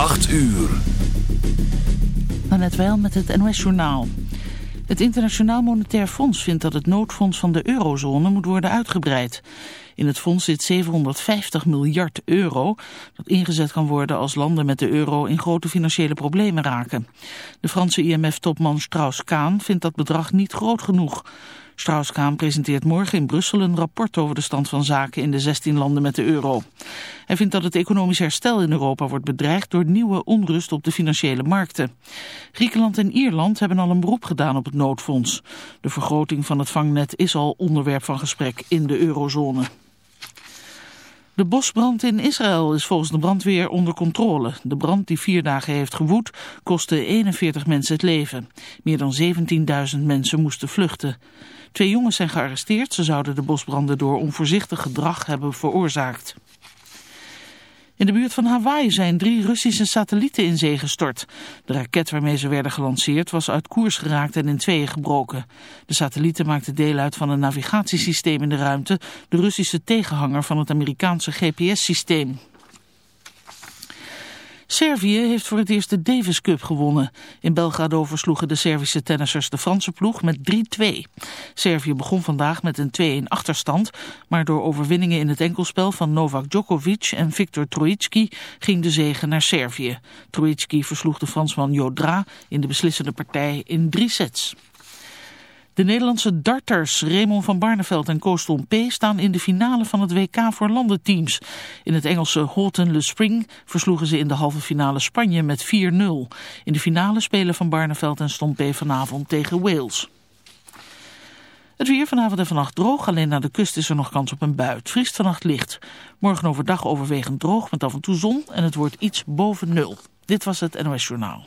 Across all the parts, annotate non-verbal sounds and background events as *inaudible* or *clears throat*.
8 uur. net wel met het NOS-journaal. Het Internationaal Monetair Fonds vindt dat het noodfonds van de eurozone moet worden uitgebreid. In het fonds zit 750 miljard euro dat ingezet kan worden als landen met de euro in grote financiële problemen raken. De Franse IMF-topman Strauss-Kaan vindt dat bedrag niet groot genoeg. Strauss-Kaan presenteert morgen in Brussel een rapport over de stand van zaken in de 16 landen met de euro. Hij vindt dat het economisch herstel in Europa wordt bedreigd door nieuwe onrust op de financiële markten. Griekenland en Ierland hebben al een beroep gedaan op het noodfonds. De vergroting van het vangnet is al onderwerp van gesprek in de eurozone. De bosbrand in Israël is volgens de brandweer onder controle. De brand die vier dagen heeft gewoed kostte 41 mensen het leven. Meer dan 17.000 mensen moesten vluchten. Twee jongens zijn gearresteerd. Ze zouden de bosbranden door onvoorzichtig gedrag hebben veroorzaakt. In de buurt van Hawaii zijn drie Russische satellieten in zee gestort. De raket waarmee ze werden gelanceerd was uit koers geraakt en in tweeën gebroken. De satellieten maakten deel uit van een navigatiesysteem in de ruimte, de Russische tegenhanger van het Amerikaanse GPS-systeem. Servië heeft voor het eerst de Davis Cup gewonnen. In Belgrado versloegen de Servische tennissers de Franse ploeg met 3-2. Servië begon vandaag met een 2-1 achterstand, maar door overwinningen in het enkelspel van Novak Djokovic en Viktor Troicki ging de zege naar Servië. Troicki versloeg de Fransman Jodra in de beslissende partij in drie sets. De Nederlandse darters Raymond van Barneveld en Kooston P. staan in de finale van het WK voor landenteams. In het Engelse Holton Le Spring versloegen ze in de halve finale Spanje met 4-0. In de finale spelen Van Barneveld en Stompe vanavond tegen Wales. Het weer vanavond en vannacht droog, alleen naar de kust is er nog kans op een bui. Het vriest vannacht licht. Morgen overdag overwegend droog met af en toe zon en het wordt iets boven nul. Dit was het NOS Journaal.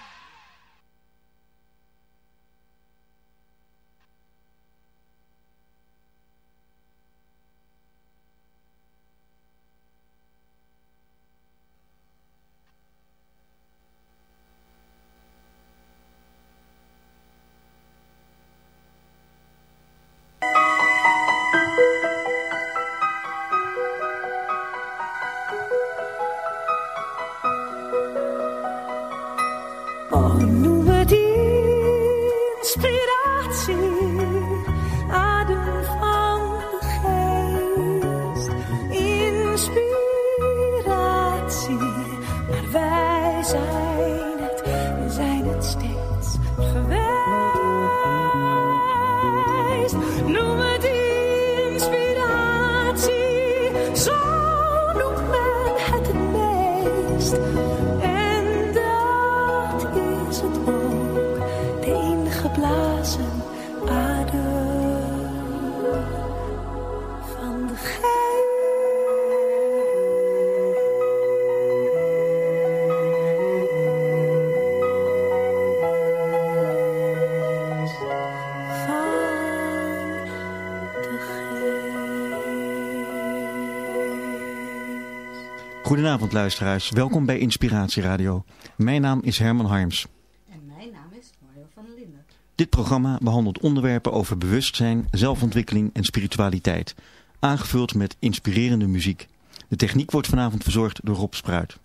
Goedenavond luisteraars, welkom bij Inspiratie Radio. Mijn naam is Herman Harms. En mijn naam is Mario van der Linden. Dit programma behandelt onderwerpen over bewustzijn, zelfontwikkeling en spiritualiteit. Aangevuld met inspirerende muziek. De techniek wordt vanavond verzorgd door Rob Spruit.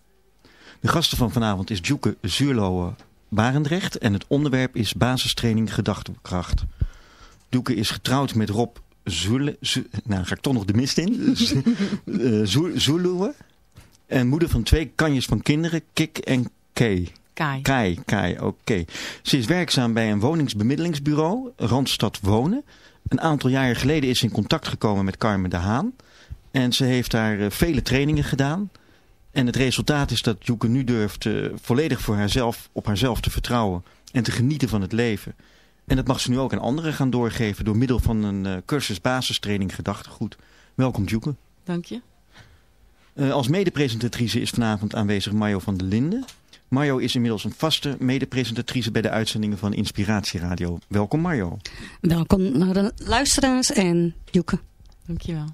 De gasten van vanavond is Djoeke Zuurlohe Barendrecht en het onderwerp is basistraining gedachtekracht. Doeke is getrouwd met Rob Zule, nou ga ik toch nog de mist in. *laughs* Zuluwe. En moeder van twee kanjes van kinderen, Kik en Kay. Kai. Kai, Kai, oké. Ze is werkzaam bij een woningsbemiddelingsbureau, Randstad Wonen. Een aantal jaren geleden is ze in contact gekomen met Carmen de Haan. En ze heeft daar eh, vele trainingen gedaan. En het resultaat is dat Joeke nu durft uh, volledig voor haarzelf, op haarzelf te vertrouwen. En te genieten van het leven. En dat mag ze nu ook aan anderen gaan doorgeven door middel van een uh, cursus basistraining gedachtegoed. Welkom Joeke. Dank je. Uh, als medepresentatrice is vanavond aanwezig Mario van der Linden. Mario is inmiddels een vaste medepresentatrice bij de uitzendingen van Inspiratieradio. Welkom Mario. Welkom naar de luisteraars en Joeke. Dankjewel.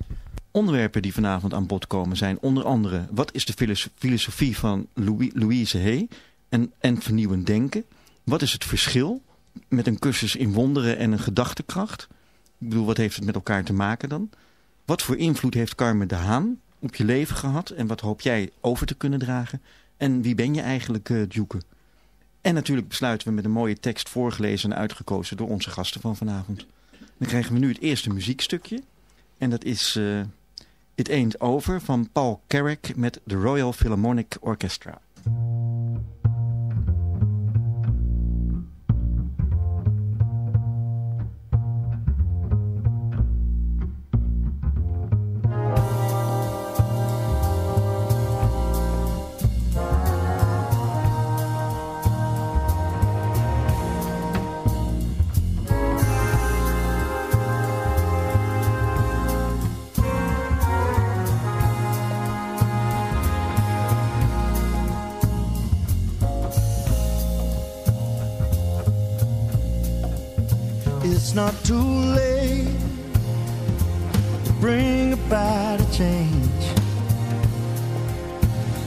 Onderwerpen die vanavond aan bod komen zijn onder andere... wat is de filosofie van Louise Hay en, en vernieuwend denken? Wat is het verschil met een cursus in wonderen en een gedachtekracht? Ik bedoel, wat heeft het met elkaar te maken dan? Wat voor invloed heeft Carmen de Haan op je leven gehad? En wat hoop jij over te kunnen dragen? En wie ben je eigenlijk, uh, Djoeke? En natuurlijk besluiten we met een mooie tekst voorgelezen en uitgekozen door onze gasten van vanavond. Dan krijgen we nu het eerste muziekstukje. En dat is uh, It Ain't Over van Paul Carrick met de Royal Philharmonic Orchestra. It's not too late to bring about a change.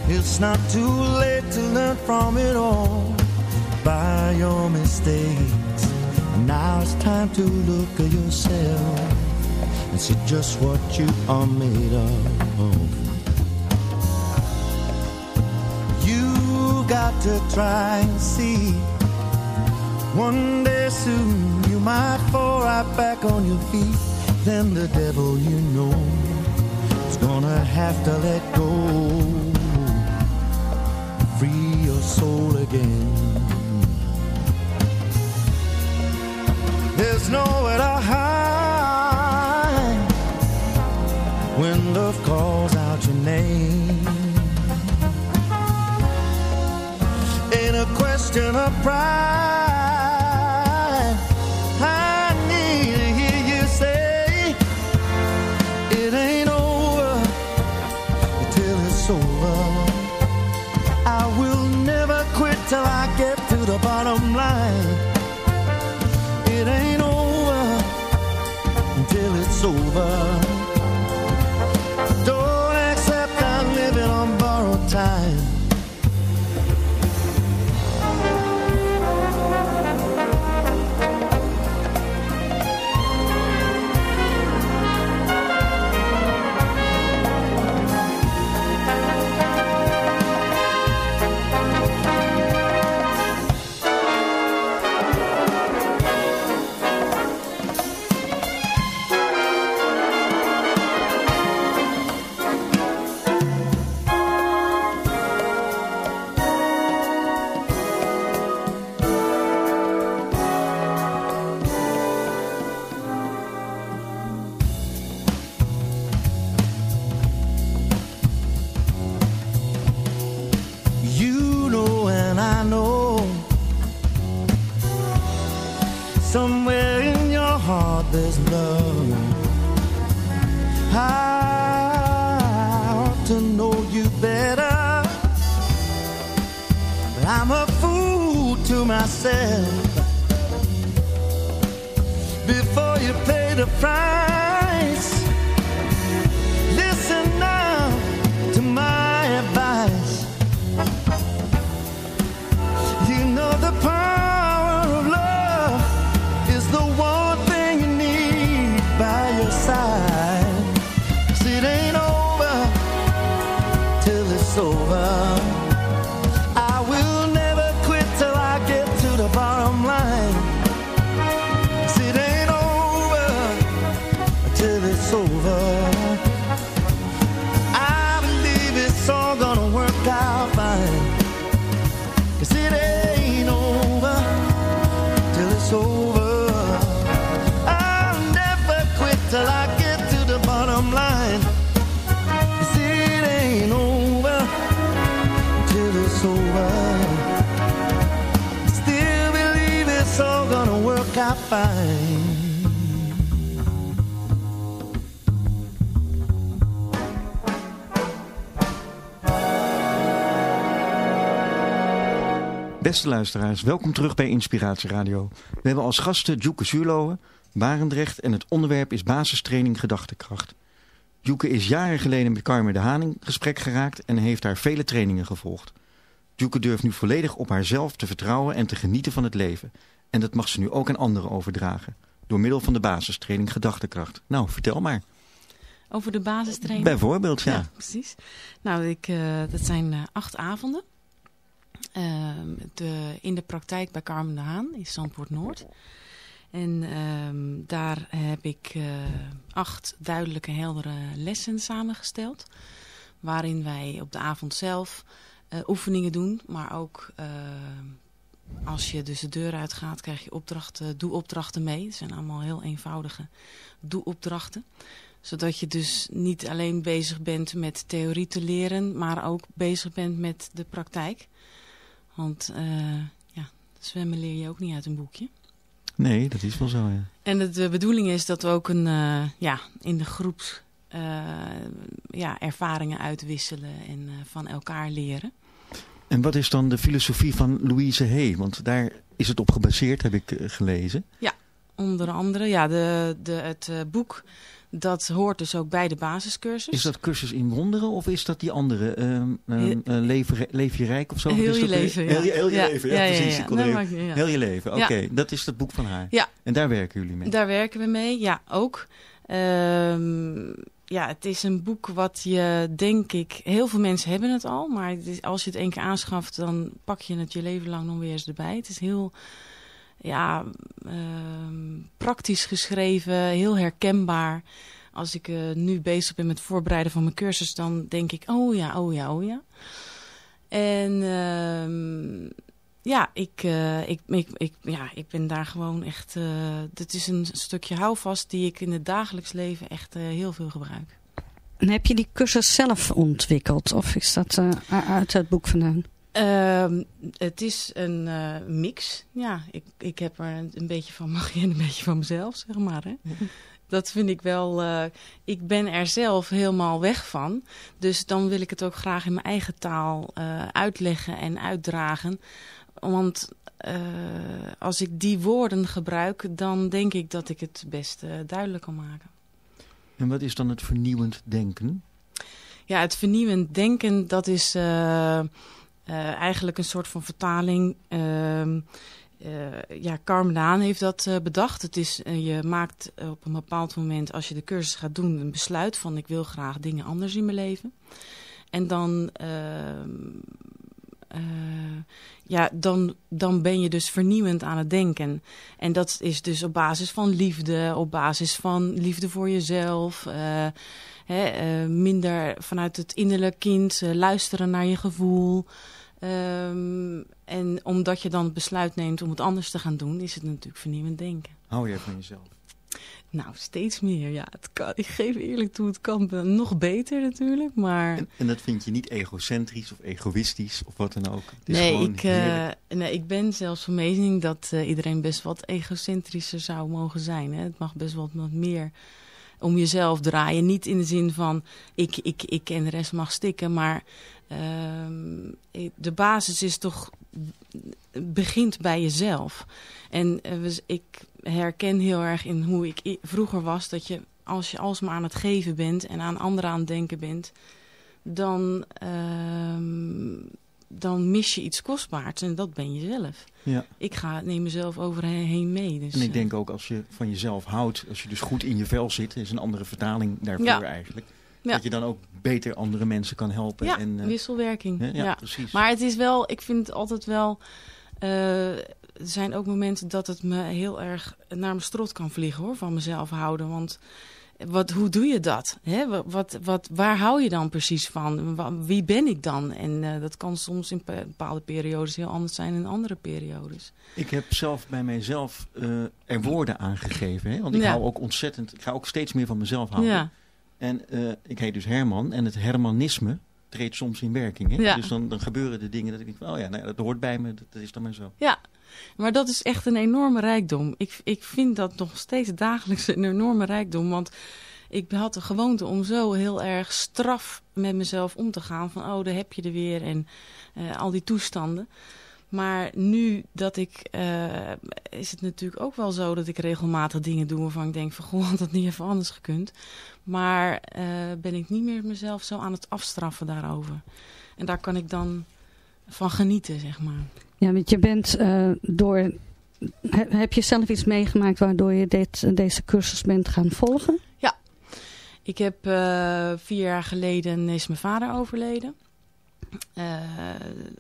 It's not too late to learn from it all by your mistakes. Now it's time to look at yourself and see just what you are made of. You got to try and see one day soon might fall right back on your feet. Then the devil you know is gonna have to let go. Free your soul again. There's nowhere to hide when love calls out your name. Ain't a question of pride. Time. Beste luisteraars, welkom terug bij Inspiratie Radio. We hebben als gasten Djoeke Zuurlohe, Barendrecht en het onderwerp is basistraining gedachtekracht. Duke is jaren geleden met Carmen de Haan in gesprek geraakt en heeft daar vele trainingen gevolgd. Duke durft nu volledig op haarzelf te vertrouwen en te genieten van het leven. En dat mag ze nu ook aan anderen overdragen. Door middel van de basistraining Gedachtekracht. Nou, vertel maar. Over de basistraining? Bijvoorbeeld, ja. precies. Nou, ik, uh, dat zijn uh, acht avonden. Uh, de, in de praktijk bij Carmen de Haan in Zandpoort Noord. En ehm, daar heb ik uh, acht duidelijke, heldere lessen samengesteld. Waarin wij op de avond zelf uh, oefeningen doen. Maar ook uh, als je dus de deur uitgaat, krijg je opdrachten, doe-opdrachten mee. Het zijn allemaal heel eenvoudige doe-opdrachten. Zodat je dus niet alleen bezig bent met theorie te leren, maar ook bezig bent met de praktijk. Want ja, zwemmen leer je ook niet uit een boekje. Nee, dat is wel zo, ja. En de, de bedoeling is dat we ook een, uh, ja, in de groeps uh, ja, ervaringen uitwisselen en van elkaar leren. En wat is dan de filosofie van Louise Hay? Want daar is het op gebaseerd, heb ik gelezen. Ja, onder andere. Ja, de, de, het boek dat hoort dus ook bij de basiscursus. Is dat cursus in wonderen of is dat die andere? Um, um, uh, leef, leef, je rijk of zo? Heel is je dat leven, ja. Heel, je, heel je ja. leven, ja, ja precies. Ja, nee, maar, ja. Heel je leven, oké. Okay. Dat is het boek van haar. Ja. En daar werken jullie mee? Daar werken we mee, ja, ook. Um, ja, het is een boek wat je, denk ik... Heel veel mensen hebben het al, maar het is, als je het één keer aanschaft... dan pak je het je leven lang nog weer eens erbij. Het is heel ja, um, praktisch geschreven, heel herkenbaar als ik uh, nu bezig ben met het voorbereiden van mijn cursus, dan denk ik, oh ja, oh ja, oh ja. En uh, ja, ik, uh, ik, ik, ik, ja, ik ben daar gewoon echt... Dit is een stukje houvast die ik in het dagelijks leven echt heel veel gebruik. En heb je die cursus zelf ontwikkeld? Of is dat uit het boek vandaan? Uh, het is een uh, mix. Ja, ik, ik heb er een, een beetje van *laughs* magie en een beetje van mezelf, zeg maar. Hè? Dat vind ik wel... Uh, ik ben er zelf helemaal weg van. Dus dan wil ik het ook graag in mijn eigen taal uh, uitleggen en uitdragen. Want als ik die woorden gebruik, dan denk ik dat ik het best duidelijk kan maken. En wat is dan het vernieuwend denken? Ja, het vernieuwend denken, dat is eigenlijk een soort van vertaling... Uh, uh, ja, heeft dat uh, bedacht. Het is, je maakt op een bepaald moment, als je de cursus gaat doen, een besluit van ik wil graag dingen anders in mijn leven. En dan, ja, dan, dan ben je dus vernieuwend aan het denken. En dat is dus op basis van liefde, op basis van liefde voor jezelf. Hè, minder vanuit het innerlijk kind, luisteren naar je gevoel. Um, en omdat je dan het besluit neemt om het anders te gaan doen, is het natuurlijk vernieuwend denken. Hou je van jezelf? Nou, steeds meer. Ja, het kan, ik geef eerlijk toe, het kan nog beter natuurlijk, maar... En, en dat vind je niet egocentrisch of egoïstisch of wat dan ook? Het is nee, ik, uh, nee, ik ben zelfs van mening dat uh, iedereen best wat egocentrischer zou mogen zijn. Hè? Het mag best wat, wat meer om jezelf draaien. Niet in de zin van ik, ik, ik en de rest mag stikken, maar... Uh, de basis is toch begint bij jezelf. En uh, ik herken heel erg in hoe ik vroeger was dat je als je alsmaar aan het geven bent en aan anderen aan het denken bent, dan, uh, dan mis je iets kostbaars en dat ben je zelf. Ja. Ik ga, neem mezelf overheen mee. Dus, en ik denk ook als je van jezelf houdt, als je dus goed in je vel zit, is een andere vertaling daarvoor ja. eigenlijk. Ja. Dat je dan ook beter andere mensen kan helpen. Ja, en, uh, wisselwerking. Ja, ja, ja, precies. Maar het is wel, ik vind het altijd wel... Uh, er zijn ook momenten dat het me heel erg naar mijn strot kan vliegen hoor, van mezelf houden. Want wat, hoe doe je dat? Hè? Wat, wat, waar hou je dan precies van? Wie ben ik dan? En uh, dat kan soms in bepaalde periodes heel anders zijn dan in andere periodes. Ik heb zelf bij mijzelf uh, er woorden aangegeven. Hè? Want ik ja. hou ook ontzettend, ik ga ook steeds meer van mezelf houden. Ja. En uh, ik heet dus Herman en het Hermanisme treedt soms in werking. Hè? Ja. Dus dan, dan gebeuren de dingen dat ik denk, van, oh ja, nou, dat hoort bij me, dat, dat, is dan maar zo. Ja, maar dat is echt een enorme rijkdom. Ik, ik vind dat nog steeds dagelijks een enorme rijkdom, want ik had de gewoonte om zo heel erg straf met mezelf om te gaan. Van, oh, daar heb je er weer en uh, al die toestanden. Maar nu dat ik, uh, is het natuurlijk ook wel zo dat ik regelmatig dingen doe waarvan ik denk van goh, *laughs* had dat niet even anders gekund. Maar uh, ben ik niet meer mezelf zo aan het afstraffen daarover. En daar kan ik dan van genieten, zeg maar. Ja, want je bent uh, door, heb je zelf iets meegemaakt waardoor je dit, deze cursus bent gaan volgen? Ja, ik heb vier jaar geleden is mijn vader overleden. Uh,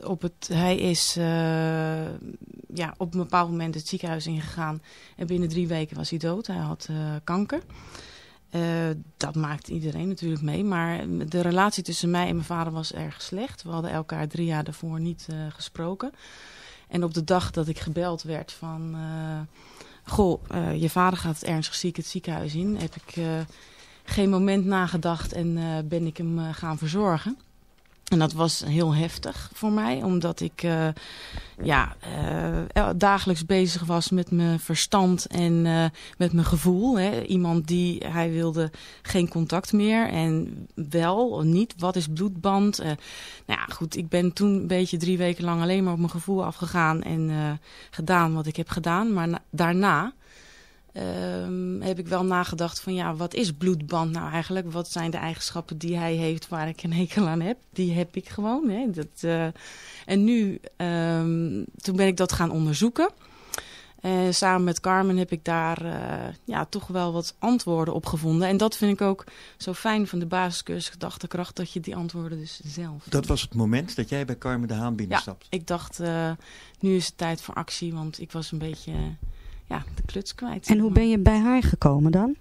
op het, hij is uh, ja, op een bepaald moment het ziekenhuis ingegaan. En binnen drie weken was hij dood. Hij had uh, kanker. dat maakt iedereen natuurlijk mee. Maar de relatie tussen mij en mijn vader was erg slecht. We hadden elkaar drie jaar daarvoor niet gesproken. En op de dag dat ik gebeld werd van... goh, je vader gaat ernstig ziek het ziekenhuis in. Heb ik geen moment nagedacht en ben ik hem gaan verzorgen. En dat was heel heftig voor mij, omdat ik uh, ja, uh, dagelijks bezig was met mijn verstand en uh, met mijn gevoel. Hè. Iemand die, hij wilde geen contact meer en wel of niet, wat is bloedband? nou ja, goed, ik ben toen een beetje drie weken lang alleen maar op mijn gevoel afgegaan en gedaan wat ik heb gedaan. Maar daarna um, heb ik wel nagedacht van ja, wat is bloedband nou eigenlijk? Wat zijn de eigenschappen die hij heeft waar ik een hekel aan heb? Die heb ik gewoon. Hè? Dat, uh, en nu, um, toen ben ik dat gaan onderzoeken. Uh, samen met Carmen heb ik daar uh, ja, toch wel wat antwoorden op gevonden. En dat vind ik ook zo fijn van de basiscursus gedachtekracht, dat je die antwoorden dus zelf... Dat was het moment dat jij bij Carmen de Haan binnenstapt? Ja, ik dacht, uh, nu is het tijd voor actie, want ik was een beetje ja, de kluts kwijt. En hoe ben je bij haar gekomen dan?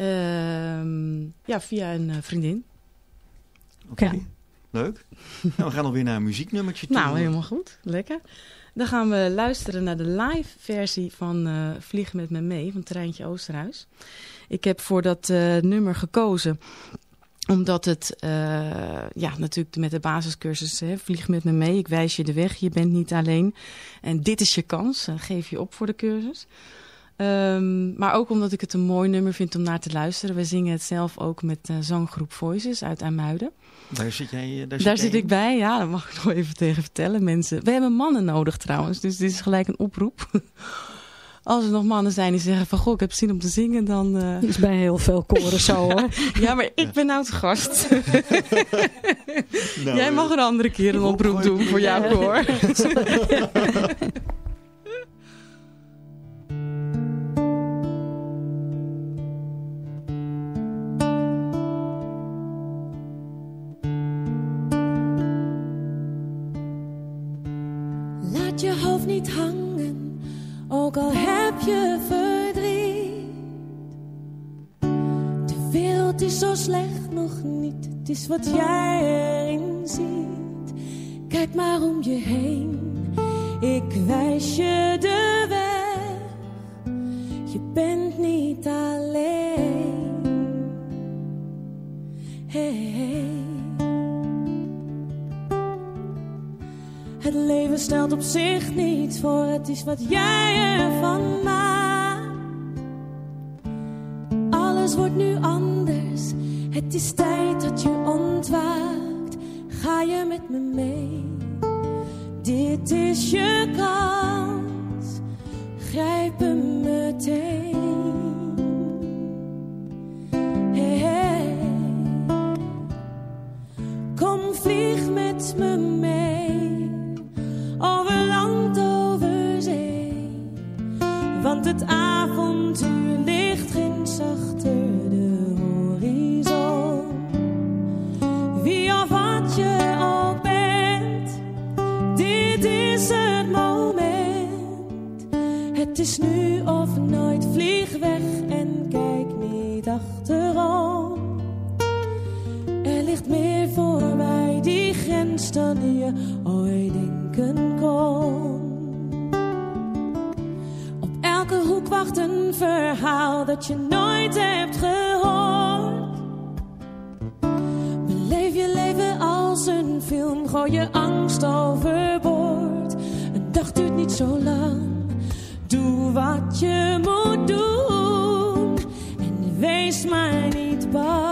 Uh, ja, via een uh, vriendin. Oké, okay. leuk. nou, we gaan alweer naar een muzieknummertje toe. Nou, helemaal goed. Lekker. Dan gaan we luisteren naar de live versie van uh, Vlieg met me mee van Treintje Oosterhuis. Ik heb voor dat uh, nummer gekozen omdat het, uh, ja, natuurlijk met de basiscursus, hè, vlieg met me mee, ik wijs je de weg, je bent niet alleen. En dit is je kans, uh, geef je op voor de cursus. Um, maar ook omdat ik het een mooi nummer vind om naar te luisteren. We zingen het zelf ook met uh, zanggroep Voices uit IJmuiden. Daar zit jij Daar, daar zit, ik bij, ja, dat mag ik nog even tegen vertellen. Mensen, we hebben mannen nodig trouwens, dus dit is gelijk een oproep. *laughs* als er nog mannen zijn die zeggen van... goh, ik heb zin om te zingen, dan... Uh... Is bij heel veel koren zo, hoor. *laughs* ja, maar ik ben nou te gast. *laughs* nou, Jij mag een andere keer een oproep doen voor jouw koor. Laat je hoofd niet hangen, ook al heb je verdriet. De wereld is zo slecht nog niet, het is wat jij erin ziet. Kijk maar om je heen, ik wijs je de weg. Je bent niet alleen. Hey, hey. Het leven stelt op zich niets voor, het is wat jij ervan maakt. Alles wordt nu anders, het is tijd dat je ontwaakt. Ga je met me mee? Dit is je kans, grijp hem meteen. Kom, vlieg met me mee het avontuur ligt ginds achter de horizon. Wie of wat je ook bent, dit is het moment. Het is nu of nooit, vlieg weg en kijk niet achterom. Er ligt meer voorbij die grens dan je ooit denken wacht een verhaal dat je nooit hebt gehoord. Beleef je leven als een film, gooi je angst overboord. Een dag duurt niet zo lang, doe wat je moet doen. En wees maar niet bang.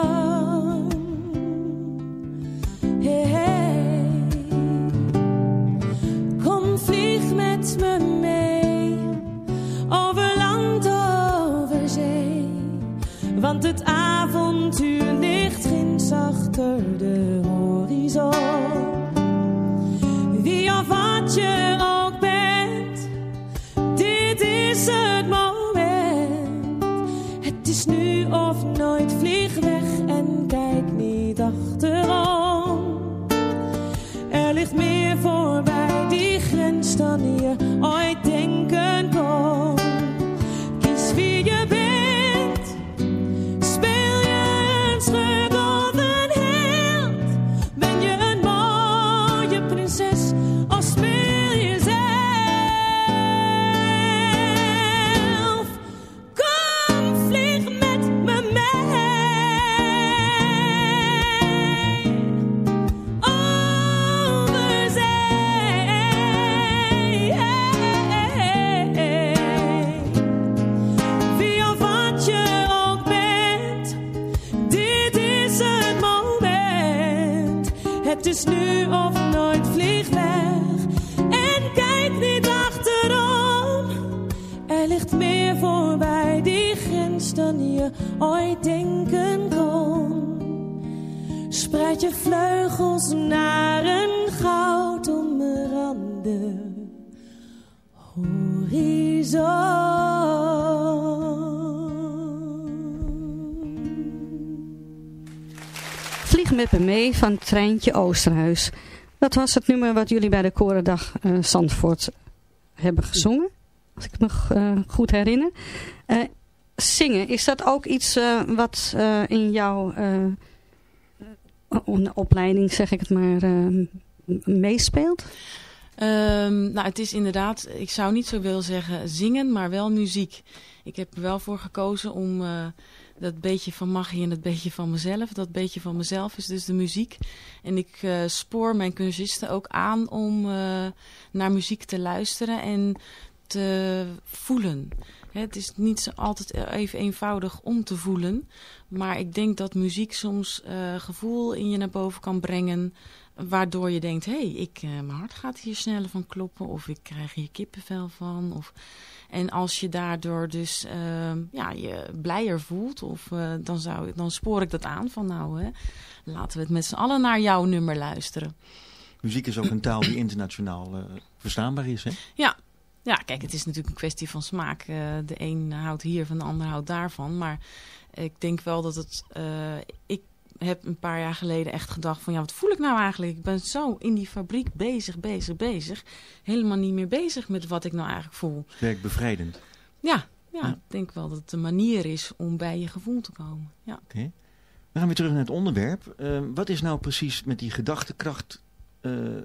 Treintje Oosterhuis. Dat was het nummer wat jullie bij de Korendag eh Zandvoort hebben gezongen. Als ik me eh, goed herinner. Eh, zingen, is dat ook iets wat in jouw opleiding, zeg ik het maar, meespeelt? Ehm, nou, het is inderdaad, ik zou niet zo willen zeggen zingen, maar wel muziek. Ik heb er wel voor gekozen om dat beetje van magie en dat beetje van mezelf. Dat beetje van mezelf is dus de muziek. En ik eh, spoor mijn cursisten ook aan om eh, naar muziek te luisteren en te voelen. Het is niet zo altijd even eenvoudig om te voelen. Maar ik denk dat muziek soms eh, gevoel in je naar boven kan brengen. Waardoor je denkt, hé, hey, ik, mijn hart gaat hier sneller van kloppen. Of ik krijg hier kippenvel van. Of... En als je daardoor dus eh, ja, je blijer voelt, of, eh, dan, zou, dan spoor ik dat aan van nou, hè, laten we het met z'n allen naar jouw nummer luisteren. Muziek is ook een taal die internationaal eh, verstaanbaar is, hè? Ja. ja, kijk, het is natuurlijk een kwestie van smaak. Eh, de een houdt hier van de ander houdt daarvan. Maar ik denk wel dat het... ik heb een paar jaar geleden echt gedacht van... ja, wat voel ik nou eigenlijk? Ik ben zo in die fabriek bezig, bezig, bezig. Helemaal niet meer bezig met wat ik nou eigenlijk voel. Werkt bevrijdend. Ja, ja, Ja. ik denk wel dat het een manier is om bij je gevoel te komen. Ja. Oké. We gaan weer terug naar het onderwerp. Eh, wat is nou precies met die gedachtekracht eh,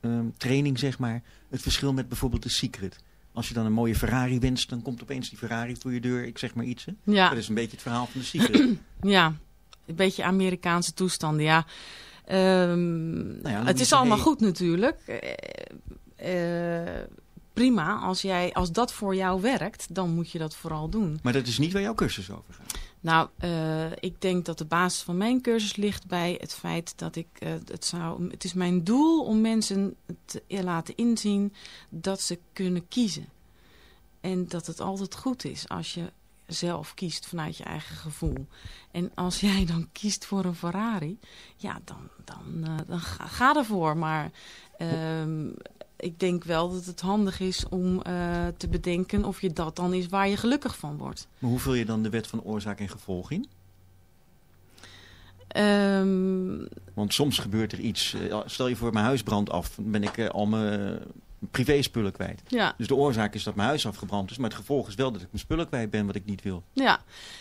ehm, training, zeg maar, het verschil met bijvoorbeeld de Secret? Als je dan een mooie Ferrari wenst, dan komt opeens die Ferrari voor je deur. Ik zeg maar iets, hè? Ja. Dat is een beetje het verhaal van de Secret. *clears throat* Ja, een beetje Amerikaanse toestanden, ja. Ehm, Nou ja, het is allemaal goed natuurlijk. Eh, eh, prima, als, jij, als dat voor jou werkt, dan moet je dat vooral doen. maar dat is niet waar jouw cursus over gaat. Nou, eh, ik denk dat de basis van mijn cursus ligt bij het feit dat ik het zou. Het is mijn doel om mensen te laten inzien dat ze kunnen kiezen. En dat het altijd goed is als je zelf kiest vanuit je eigen gevoel. En als *laughs* jij dan kiest voor een Ferrari, ja, dan, dan, eh, dan ga, ga ervoor. Maar ehm, ik denk wel dat het handig is om eh, te bedenken of je dat dan is waar je gelukkig van wordt. Maar hoe vul je dan de wet van oorzaak en gevolg in? Ehm, Want soms gebeurt er iets. eh, Stel je voor, mijn huis brandt af. Dan ben ik al mijn privéspullen kwijt. ja, Dus de oorzaak is dat mijn huis afgebrand is. Maar het gevolg is wel dat ik mijn spullen kwijt ben wat ik niet wil. ja.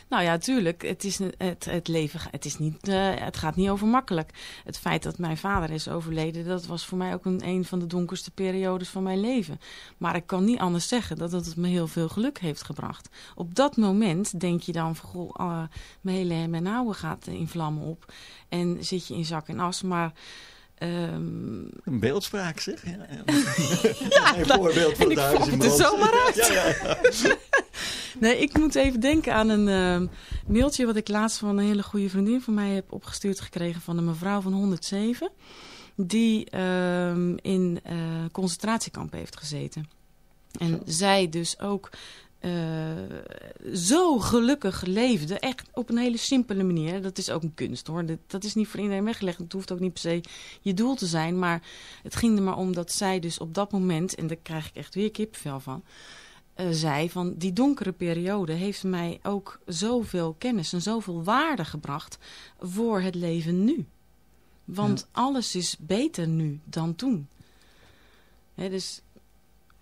Nou ja, tuurlijk. Het, is, het, het leven het, is niet, eh, het gaat niet over makkelijk. Het feit dat mijn vader is overleden, dat was voor mij ook een, een van de donkerste periodes van mijn leven. Maar ik kan niet anders zeggen dat het me heel veel geluk heeft gebracht. Op dat moment denk je dan van, goh, eh, mijn hele hem en houden gaat in vlammen op. En zit je in zak en as, maar... ehm, Een beeldspraak zeg. Ja, *laughs* ja. ja, *laughs* Een nou, voorbeeld van het huis in het er zomaar uit. Ja. *laughs* Nee, ik moet even denken aan een ehm, mailtje wat ik laatst van een hele goede vriendin van mij heb opgestuurd gekregen van een mevrouw van 107. Die ehm, in eh concentratiekamp heeft gezeten. En zij dus ook eh, zo gelukkig leefde. Echt op een hele simpele manier. Dat is ook een kunst hoor. Dat, dat is niet voor iedereen weggelegd. Het hoeft ook niet per se je doel te zijn. Maar het ging er maar om dat zij dus op dat moment, en daar krijg ik echt weer kippenvel van, uh, zei van die donkere periode heeft mij ook zoveel kennis en zoveel waarde gebracht voor het leven nu. Want alles is beter nu dan toen. Hè, dus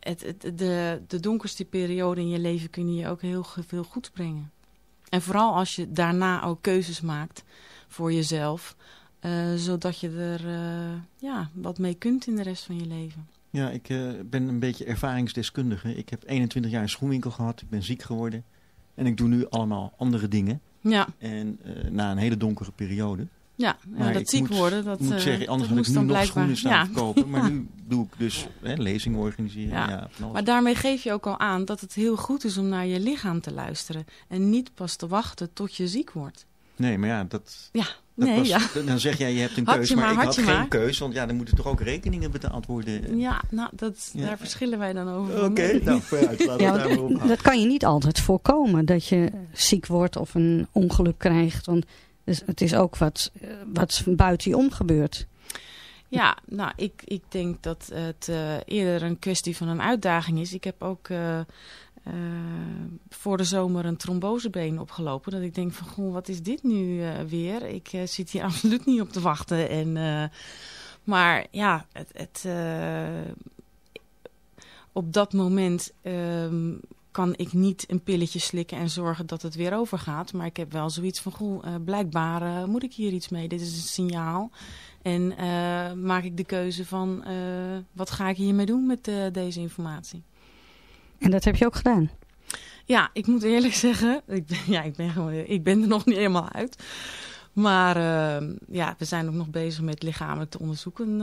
het, het, de, de donkerste periode in je leven kun je ook heel veel goed brengen. En vooral als je daarna ook keuzes maakt voor jezelf. Uh, zodat je er uh, ja, wat mee kunt in de rest van je leven. Ja, ik uh, ben een beetje ervaringsdeskundige. Ik heb 21 jaar een schoenwinkel gehad. Ik ben ziek geworden. En ik doe nu allemaal andere dingen. Ja. En na een hele donkere periode ja, ja dat ziek moet, worden. Dat, moet uh, zeggen, anders had ik nu nog schoenen staan ja. kopen. Maar *laughs* nu doe ik dus hè, lezingen organiseren. Ja. ja maar daarmee geef je ook al aan dat het heel goed is om naar je lichaam te luisteren. En niet pas te wachten tot je ziek wordt. Nee, maar ja, dat... Ja, dat nee, was, ja. Dan zeg jij, je hebt een keus, maar, maar, ik had geen maar. keus. Want ja, dan moeten toch ook rekeningen betaald worden. Ja, nou, dat, daar verschillen wij dan over. Oké, okay, nou, vooruit. Laten ja, we dat kan je niet altijd voorkomen, dat je ziek wordt of een ongeluk krijgt. Want dus het is ook wat, wat buiten je om gebeurt. Ja, nou, ik, ik denk dat het uh, eerder een kwestie van een uitdaging is. Ik heb ook uh, voor de zomer een trombosebeen opgelopen. Dat ik denk van, goh, wat is dit nu weer? Ik zit hier *laughs* absoluut niet op te wachten. En, maar ja, het, het op dat moment ehm, kan ik niet een pilletje slikken en zorgen dat het weer overgaat. Maar ik heb wel zoiets van, goh, uh, blijkbaar uh, moet ik hier iets mee. Dit is een signaal. En uh, maak ik de keuze van, wat ga ik hiermee doen met deze informatie. En dat heb je ook gedaan? Ja, ik moet eerlijk *laughs* zeggen, ik ben, ja, ik ben, gewoon, ik ben er nog niet helemaal uit. Maar ja, we zijn ook nog bezig met lichamelijk te onderzoeken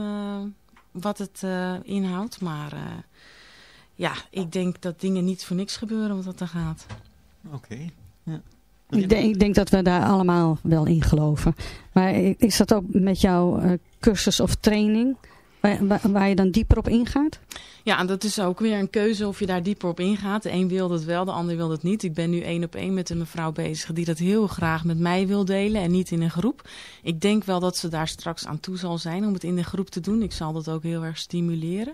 wat het inhoudt. Maar ja, ik denk dat dingen niet voor niks gebeuren wat dat er gaat. Oké, ja. Ik denk, ik denk, dat we daar allemaal wel in geloven. Maar is dat ook met jouw uh, cursus of training, waar, waar, je dan dieper op ingaat? Ja, dat is ook weer een keuze of je daar dieper op ingaat. De een wil het wel, de ander wil het niet. Ik ben nu één op één met een mevrouw bezig die dat heel graag met mij wil delen en niet in een groep. Ik denk wel dat ze daar straks aan toe zal zijn om het in de groep te doen. Ik zal dat ook heel erg stimuleren.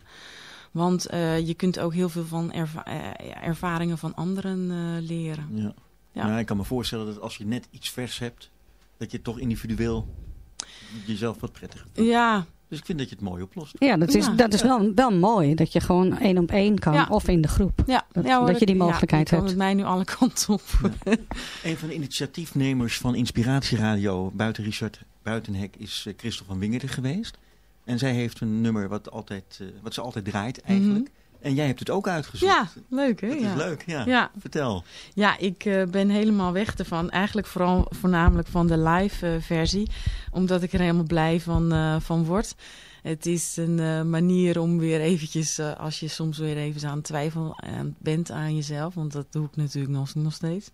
Want uh, je kunt ook heel veel van erva uh, ervaringen van anderen uh, leren. Ja. Ja. Nou, ik kan me voorstellen dat als je net iets vers hebt, dat je toch individueel jezelf wat prettiger vindt. Ja. Dus ik vind dat je het mooi oplost. Ja, dat is, Ja. dat is wel, wel mooi. Dat je gewoon één op één kan. Ja. Of in de groep. Ja, Dat, ja, hoor, dat je die mogelijkheid hebt. met mij nu alle kanten op. Een van de initiatiefnemers van Inspiratieradio buiten Richard Buitenhek is Christel van Wingerden geweest. En zij heeft een nummer wat, altijd, uh, wat ze altijd draait eigenlijk. En jij hebt het ook uitgezocht. Ja, leuk hè? Dat ja. is leuk, ja. Ja. Vertel. Ja, ik uh, ben helemaal weg ervan. Eigenlijk vooral voornamelijk van de live uh, versie. Omdat ik er helemaal blij van, uh, van word. Het is een manier om weer eventjes, als je soms weer even aan twijfel bent aan jezelf. Want dat doe ik natuurlijk nog, nog steeds.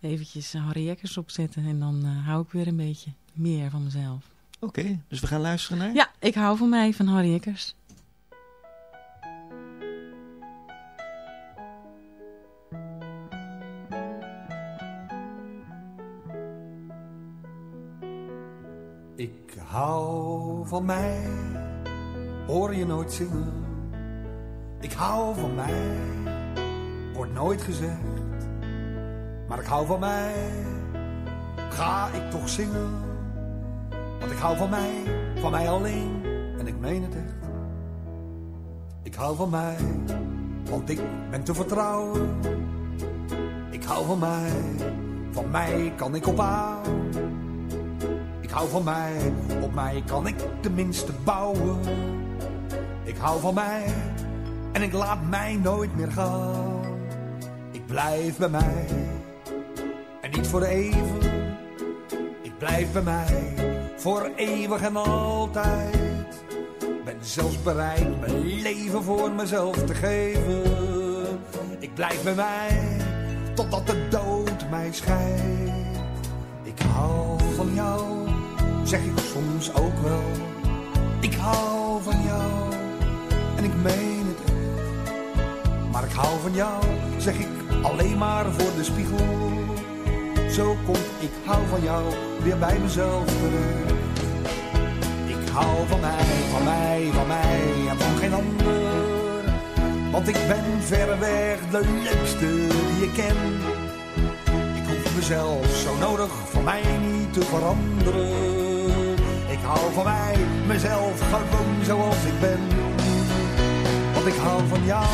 Eventjes Harry Jekkers opzetten en dan hou ik weer een beetje meer van mezelf. Oké, okay, dus we gaan luisteren naar? Ja, ik hou van mij, van Harry Jekkers. Ik hou van mij, hoor je nooit zingen. Ik hou van mij, wordt nooit gezegd. Maar ik hou van mij, ga ik toch zingen. Want ik hou van mij, van mij alleen, en ik meen het echt. Ik hou van mij, want ik ben te vertrouwen. Ik hou van mij, van mij kan ik op aan. Ik hou van mij, op mij kan ik tenminste bouwen. Ik hou van mij, en ik laat mij nooit meer gaan. Ik blijf bij mij, en niet voor even. Ik blijf bij mij, voor eeuwig en altijd. Ben zelfs bereid mijn leven voor mezelf te geven. Ik blijf bij mij, totdat de dood mij scheidt. Ik hou van jou, zeg ik soms ook wel. Ik hou van jou, en ik meen het echt. Maar ik hou van jou, zeg ik alleen maar voor de spiegel. Zo kom ik hou van jou weer bij mezelf terecht. Ik hou van mij, van mij, van mij en van geen ander. Want ik ben verreweg de leukste die je ken. Ik hoef mezelf zo nodig voor mij niet te veranderen. Ik hou van mij, mezelf, gewoon zoals ik ben. Want ik hou van jou,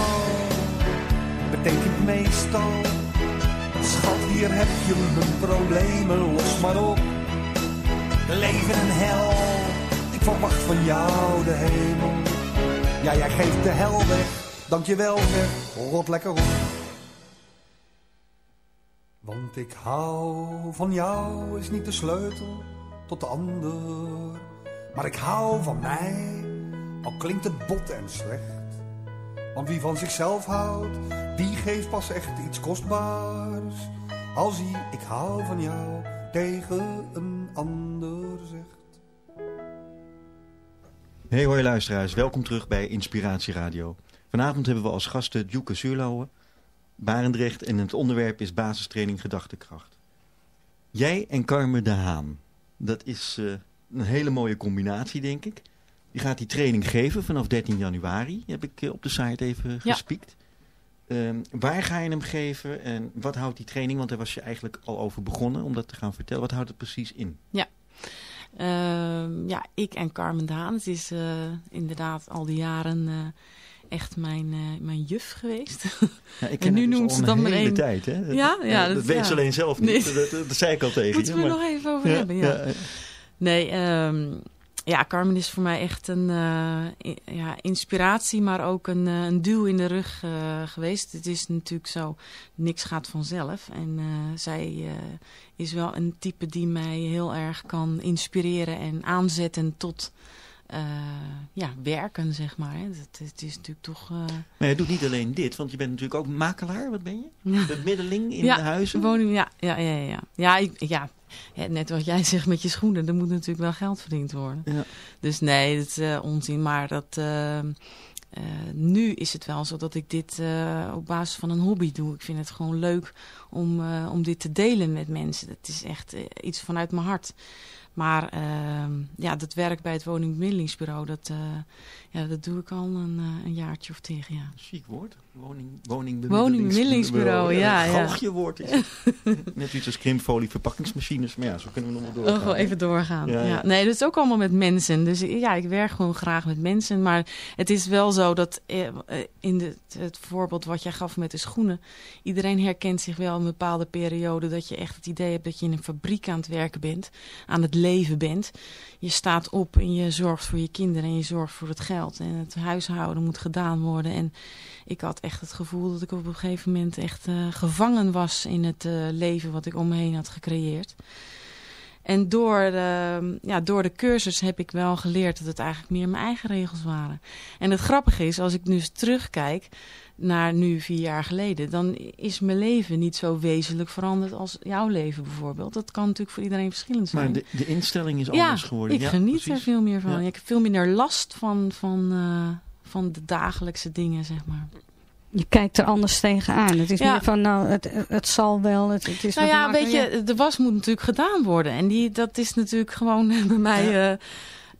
betekent meestal. Hier heb je mijn problemen, los maar op. Leven en hel, ik verwacht van jou de hemel. Ja, jij geeft de hel weg, dankjewel zeg, rot lekker op. Want ik hou van jou is niet de sleutel tot de ander. Maar ik hou van mij, al klinkt het bot en slecht. Want wie van zichzelf houdt, die geeft pas echt iets kostbaars. Als hij ik hou van jou tegen een ander zegt. Hey hoi luisteraars, welkom terug bij Inspiratie Radio. Vanavond hebben we als gasten Djoeke Zuurlauwe, Barendrecht en het onderwerp is basistraining gedachtekracht. Jij en Carmen de Haan, dat is uh, een hele mooie combinatie denk ik. Die gaat die training geven vanaf 13 januari, heb ik uh, op de site even Ja. gespiekt. Um, waar ga je hem geven en wat houdt die training, want daar was je eigenlijk al over begonnen om dat te gaan vertellen. Wat houdt het precies in? Ehm, ja, ik en Carmen Daan. Het is eh, inderdaad al die jaren eh, echt mijn, eh, mijn juf geweest. Ja, ik *laughs* En nu dus noemt ze dan maar één. tijd. Hè? Dat, Ja? Ja, dat, dat- weet ja. ze alleen zelf niet. Nee. Dat, zei ik al tegen Moeten je. we maar- nog even over Ja, hebben, ja. ja. Nee, ehm, ja, Carmen is voor mij echt een eh, ja, inspiratie, maar ook een, eh, een duw in de rug eh, geweest. Het is natuurlijk zo, niks gaat vanzelf. En zij is wel een type die mij heel erg kan inspireren en aanzetten tot eh, ja, werken, zeg maar. Het, het is natuurlijk toch... eh, Maar je doet niet alleen dit, want je bent natuurlijk ook makelaar. Wat ben je? Bemiddeling in Ja, de huizen? Woning, ja, ja, ja, ja. ja. Ik, ja, net wat jij zegt met je schoenen, er moet natuurlijk wel geld verdiend worden. Ja. Dus nee, dat is eh, onzin. Maar dat, nu is het wel zo dat ik dit op basis van een hobby doe. Ik vind het gewoon leuk om, om dit te delen met mensen. Het is echt iets vanuit mijn hart. Maar eh, ja, dat werk bij het woningbemiddelingsbureau, dat, eh, ja, dat doe ik al een, eh, een jaartje of tegen, ja. Chic woord. Woning, woningbemiddelings- Woningbemiddelingsbureau, ja, Een ja. galgje woord is. *laughs* Net iets als krimfolie verpakkingsmachines. Maar ja, zo kunnen we nog wel Oh, doorgaan. gewoon even doorgaan. Ja, Ja, ja. Nee, dat is ook allemaal met mensen. Dus ja, ik werk gewoon graag met mensen. Maar het is wel zo dat eh, eh, in de, het voorbeeld wat jij gaf met de schoenen. Iedereen herkent zich wel een bepaalde periode dat je echt het idee hebt dat je in een fabriek aan het werken bent. Aan het leven bent. Je staat op en je zorgt voor je kinderen en je zorgt voor het geld. En het huishouden moet gedaan worden. En ik had echt het gevoel dat ik op een gegeven moment echt eh, gevangen was in het eh, leven wat ik om me heen had gecreëerd. En door de, ja, door de cursus heb ik wel geleerd dat het eigenlijk meer mijn eigen regels waren. En het grappige is, als ik nu terugkijk naar nu vier jaar geleden, dan is mijn leven niet zo wezenlijk veranderd als jouw leven bijvoorbeeld. Dat kan natuurlijk voor iedereen verschillend zijn. Maar de, de instelling is ja, anders geworden. ik ja, geniet er veel meer van. Ja. Ik heb veel minder last van, van, eh, van de dagelijkse dingen, zeg maar. Je kijkt er anders tegenaan. Het is Ja. meer van, nou, het, het zal wel. Het, het is Nou wat ja, weet je, de was moet natuurlijk gedaan worden. En die, dat is natuurlijk gewoon *laughs* bij mij eh,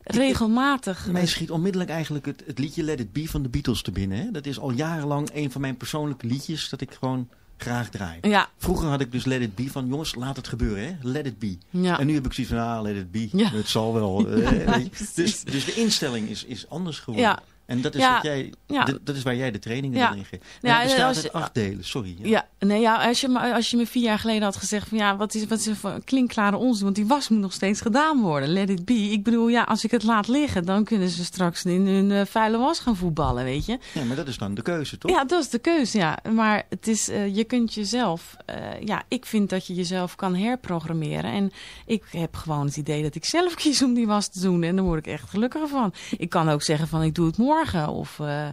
regelmatig. Mij schiet onmiddellijk eigenlijk het, het liedje Let It Be van de Beatles te binnen. Hè? Dat is al jarenlang een van mijn persoonlijke liedjes dat ik gewoon graag draai. Ja, Vroeger had ik dus Let It Be van jongens, laat het gebeuren. Hè? Let It Be. ja. En nu heb ik zoiets van, ah, let it be. Ja. Het zal wel. *laughs* eh, dus, dus de instelling is, is anders geworden. En dat is, Ja. wat jij, Ja. dat, is waar jij de trainingen Ja. in geeft. Ja, Ja, bestaat als uit acht delen, sorry. Ja. Ja, nee, ja, als, je me, als je me vier jaar geleden had gezegd van ja, wat is, wat is voor klinkklare onzin, want die was moet nog steeds gedaan worden. Let it be. Ik bedoel, ja, als ik het laat liggen, dan kunnen ze straks in hun eh, vuile was gaan voetballen, weet je. Ja, maar dat is dan de keuze, toch? Ja, dat is de keuze, ja. Maar het is, eh, je kunt jezelf, eh, ja, ik vind dat je jezelf kan herprogrammeren. En ik heb gewoon het idee dat ik zelf *laughs* kies om die was te doen. En daar word ik echt gelukkiger van. Ik kan ook zeggen van ik doe het morgen of eh,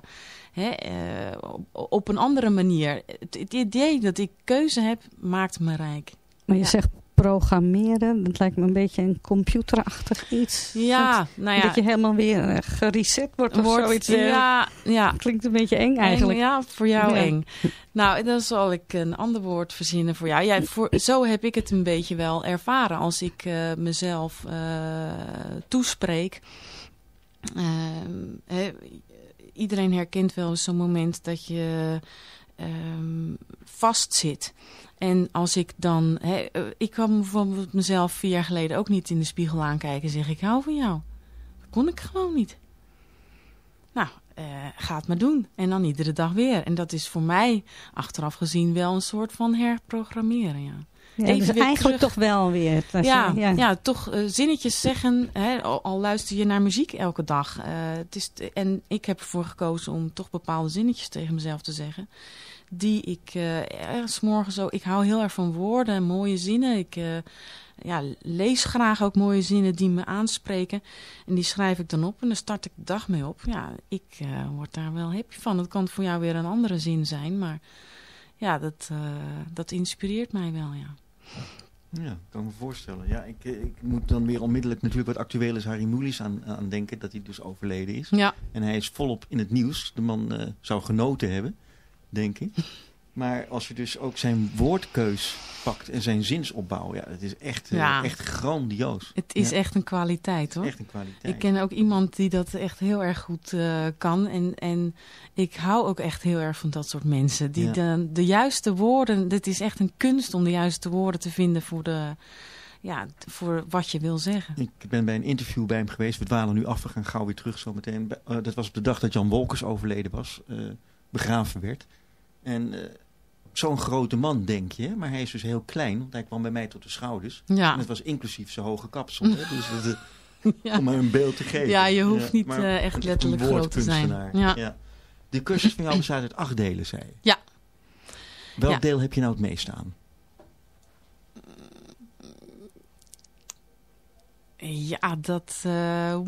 hè, eh, op, op een andere manier. Het, het idee dat ik keuze heb, maakt me rijk. Maar je Ja. zegt programmeren. Dat lijkt me een beetje een computerachtig iets. Ja, nou ja. Dat je helemaal weer uh, gereset wordt of wordt, zoiets. Ja, ja. Klinkt een beetje eng eigenlijk. Eng, ja, voor jou ja. eng. Nou, dan zal ik een ander woord verzinnen voor jou. Ja, voor, zo heb ik het een beetje wel ervaren als ik uh, mezelf uh, toespreek. He, iedereen herkent wel zo'n moment dat je um, vastzit. En als ik dan... Hè, ik kwam bijvoorbeeld mezelf vier jaar geleden ook niet in de spiegel aankijken en zeg ik hou van jou. Dat kon ik gewoon niet. Nou, uh, ga het maar doen. En dan iedere dag weer. En dat is voor mij achteraf gezien wel een soort van herprogrammeren, ja. Ja, Even dus eigenlijk terug. toch wel weer. Ja, je, ja. ja, toch uh, zinnetjes zeggen. Hè, al, al, luister je naar muziek elke dag. Uh, het is en ik heb ervoor gekozen om toch bepaalde zinnetjes tegen mezelf te zeggen. Die ik uh, ergens morgen zo... Ik hou heel erg van woorden en mooie zinnen. Ik ja, lees graag ook mooie zinnen die me aanspreken. En die schrijf ik dan op en dan start ik de dag mee op. Ja, ik word daar wel happy van. Het kan voor jou weer een andere zin zijn, maar... Ja, dat, dat inspireert mij wel, ja. Ja, kan me voorstellen. Ja, ik, ik moet dan weer onmiddellijk natuurlijk wat actueel is Harry Mulisch aan, aan denken. Dat hij dus overleden is. Ja. En hij is volop in het nieuws. De man uh, zou genoten hebben, denk ik. Maar als je dus ook zijn woordkeus pakt en zijn zinsopbouw, ja, het is echt, ja. echt grandioos. Het is ja. echt een kwaliteit hoor. Echt een kwaliteit. Ik ken ook iemand die dat echt heel erg goed uh, kan. En, en ik hou ook echt heel erg van dat soort mensen. Die ja. de, de juiste woorden, het is echt een kunst om de juiste woorden te vinden voor de ja, voor wat je wil zeggen. Ik ben bij een interview bij hem geweest. We dwalen nu af, we gaan gauw weer terug zometeen. Uh, dat was op de dag dat Jan Wolkers overleden was, uh, begraven werd. En uh, zo'n grote man, denk je. Maar hij is dus heel klein, want hij kwam bij mij tot de schouders. Ja. En het was inclusief zijn hoge kapsel. Hè? Dus dat, *laughs* ja. om maar een beeld te geven. Ja, je hoeft niet ja, uh, echt letterlijk groot te zijn. Ja. ja. De cursus van jou bestaat uit acht delen, zei je. Ja. Welk deel heb je nou het meest aan? Ja, dat, uh,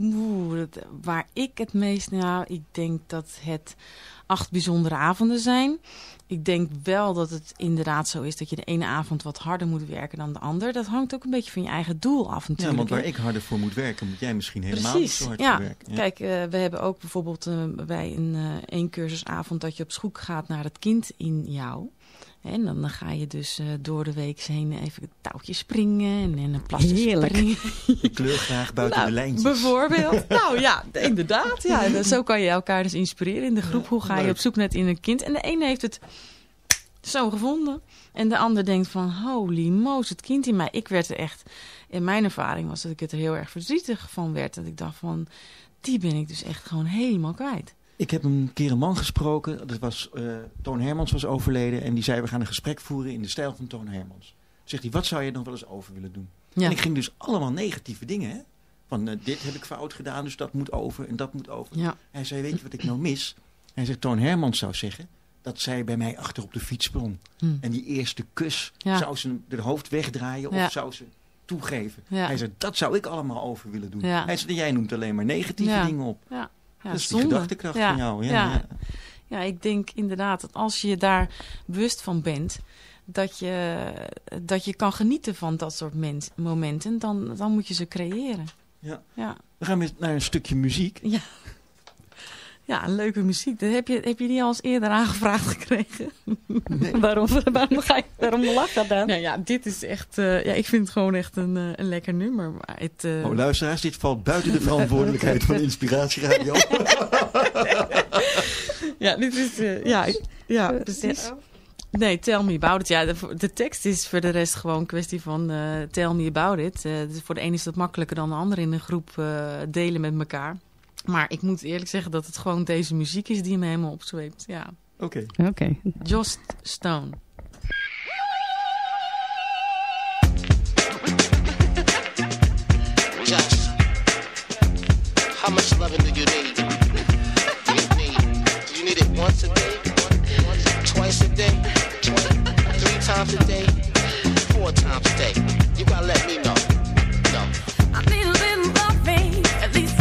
dat, waar ik het meest... Nou, ik denk dat het acht bijzondere avonden zijn. Ik denk wel dat het inderdaad zo is dat je de ene avond wat harder moet werken dan de ander. Dat hangt ook een beetje van je eigen doel af natuurlijk. Ja, want waar ik harder voor moet werken, moet jij misschien helemaal Precies, niet zo hard ja. voor werken. Ja. Kijk, uh, we hebben ook bijvoorbeeld uh, bij een uh, één cursusavond dat je op zoek gaat naar het kind in jou. En dan ga je dus uh, door de week heen even een touwtje springen en, en een plasje Heerlijk. springen. *laughs* Ik kleur graag buiten nou, de lijntjes. Bijvoorbeeld. *laughs* nou ja, inderdaad. Ja, en zo kan je elkaar dus inspireren in de groep. Hoe ga je op zoek naar in een kind? En de ene heeft het zo gevonden. En de ander denkt van, holy moos, het kind in mij. Ik werd er echt, in mijn ervaring was dat ik het er heel erg verdrietig van werd. Dat ik dacht van, die ben ik dus echt gewoon helemaal kwijt. Ik heb een keer een man gesproken, dat was, uh, Toon Hermans was overleden. En die zei, we gaan een gesprek voeren in de stijl van Toon Hermans. Zegt hij, wat zou je nog wel eens over willen doen? Ja. En ik ging dus allemaal negatieve dingen, hè. Van, uh, dit heb ik fout gedaan, dus dat moet over en dat moet over. Ja. Hij zei, weet je wat ik nou mis? Hij zegt, Toon Hermans zou zeggen, dat zij bij mij achter op de fiets sprong. Hmm. En die eerste kus, Ja. zou ze haar hoofd wegdraaien of zou ze toegeven? Hij zei, dat zou ik allemaal over willen doen. Hij zei, jij noemt alleen maar negatieve dingen op. Ja. Ja, dat is die zonde. gedachtekracht Ja. van jou. Ja, Ja. ja. Ik denk inderdaad dat als je je daar bewust van bent, dat je, dat je kan genieten van dat soort mens, momenten, dan, dan moet je ze creëren. Ja. Ja. We gaan weer naar een stukje muziek. Ja. Ja, leuke muziek. Dat heb, je, heb je die al eens eerder aangevraagd *laughs* gekregen? Nee. waarom, waarom, ga je, waarom lach je dan? Nou ja, dit is echt... uh, ja, ik vind het gewoon echt een, uh, een lekker nummer. Maar het, uh... Oh, luisteraars, dit valt buiten de verantwoordelijkheid van Inspiratieradio. *laughs* ja, dit is... ja, ja, precies. Nee, Tell Me About It. Ja, de, de, tekst is voor de rest gewoon een kwestie van uh, Tell Me About It. Uh, dus voor de ene is dat makkelijker dan de ander in een groep uh, delen met elkaar. Maar ik moet eerlijk zeggen dat het gewoon deze muziek is die me helemaal opzweept. Ja. Oké. Okay. okay. Joss Stone. How much loving do you need? Do you need? Do you need it once a day? Twice a day? Three times a day? Four times a day? You gotta let me know. No. I need a little loving, at least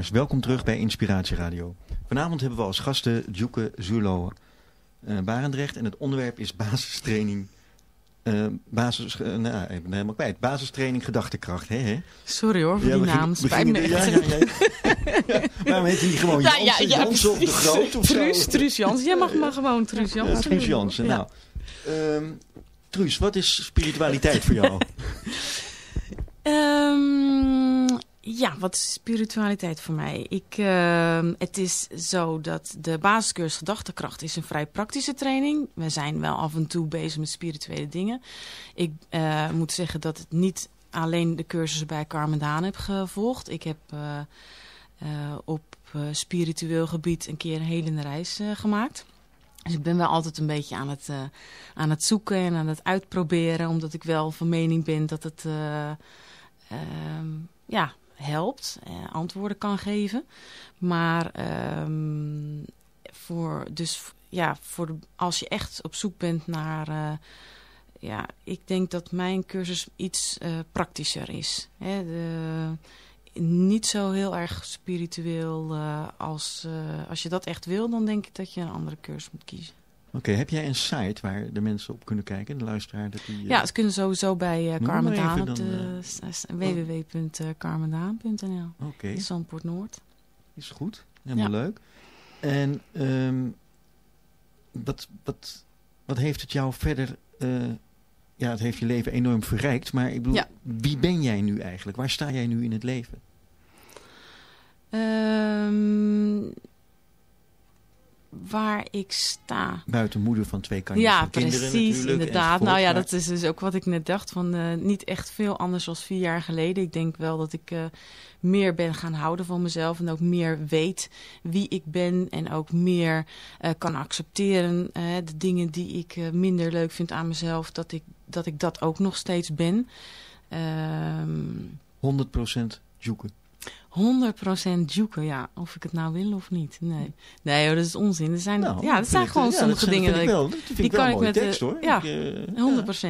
luisteraars, welkom terug bij Inspiratie Radio. Vanavond hebben we als gasten Djoeke Zulo uh, Barendrecht en het onderwerp is basistraining. Uh, basis, uh, nou, ik ben helemaal kwijt. Basistraining gedachtekracht, hè? hè? Sorry hoor, voor ja, die naam. Spijt me ja, ja, ja. Waarom heet hij gewoon *laughs* Jansen, ja, ja, Jansen of de Groot of Truus, zo? Truus Jansen. Jij mag maar gewoon Truus Jansen. Ja, Truus Jansen, nou. Um, Truus, wat is spiritualiteit voor jou? um, *laughs* ja, wat is spiritualiteit voor mij? Ik, uh, het is zo dat de basiscursus Gedachtekracht is een vrij praktische training. We zijn wel af en toe bezig met spirituele dingen. Ik uh, moet zeggen dat het niet alleen de cursussen bij Carmen Daan heb gevolgd. Ik heb uh, op spiritueel gebied een keer een hele reis gemaakt. Dus ik ben wel altijd een beetje aan het, aan het zoeken en aan het uitproberen. Omdat ik wel van mening ben dat het... Ehm, ja, helpt, eh, antwoorden kan geven. Maar um, voor, dus, ja, voor als je echt op zoek bent naar... Uh, ja, ik denk dat mijn cursus iets uh, praktischer is. Hè, de, niet zo heel erg spiritueel. Als, als je dat echt wil, dan denk ik dat je een andere cursus moet kiezen. Oké, heb jij een site waar de mensen op kunnen kijken, de luisteraar? Dat die, Ja, ze kunnen sowieso bij uh, Carmen Daan op uh, www.carmendaan.nl. Oké. Zandpoort Noord. Is goed, helemaal ja. leuk. En um, wat, wat, wat heeft het jou verder... Uh, ja, het heeft je leven enorm verrijkt. Maar ik bedoel, ja. wie ben jij nu eigenlijk? Waar sta jij nu in het leven? Um, waar ik sta. Buiten moeder van twee kantjes ja, precies, inderdaad. Nou ja, dat is dus ook wat ik net dacht. Van, uh, niet echt veel anders dan vier jaar geleden. Ik denk wel dat ik uh, meer ben gaan houden van mezelf. En ook meer weet wie ik ben. En ook meer uh, kan accepteren. de dingen die ik minder leuk vind aan mezelf. Dat ik, dat ik dat ook nog steeds ben. Um, 100% zoeken. 100% juken, ja. Of ik het nou wil of niet. Nee, nee hoor, dat is onzin. Er zijn, nou, ja, dat zijn gewoon sommige ja, dingen. Dat wel, dat vind die ik wel kan ik met tekst, hoor. Ja, ik,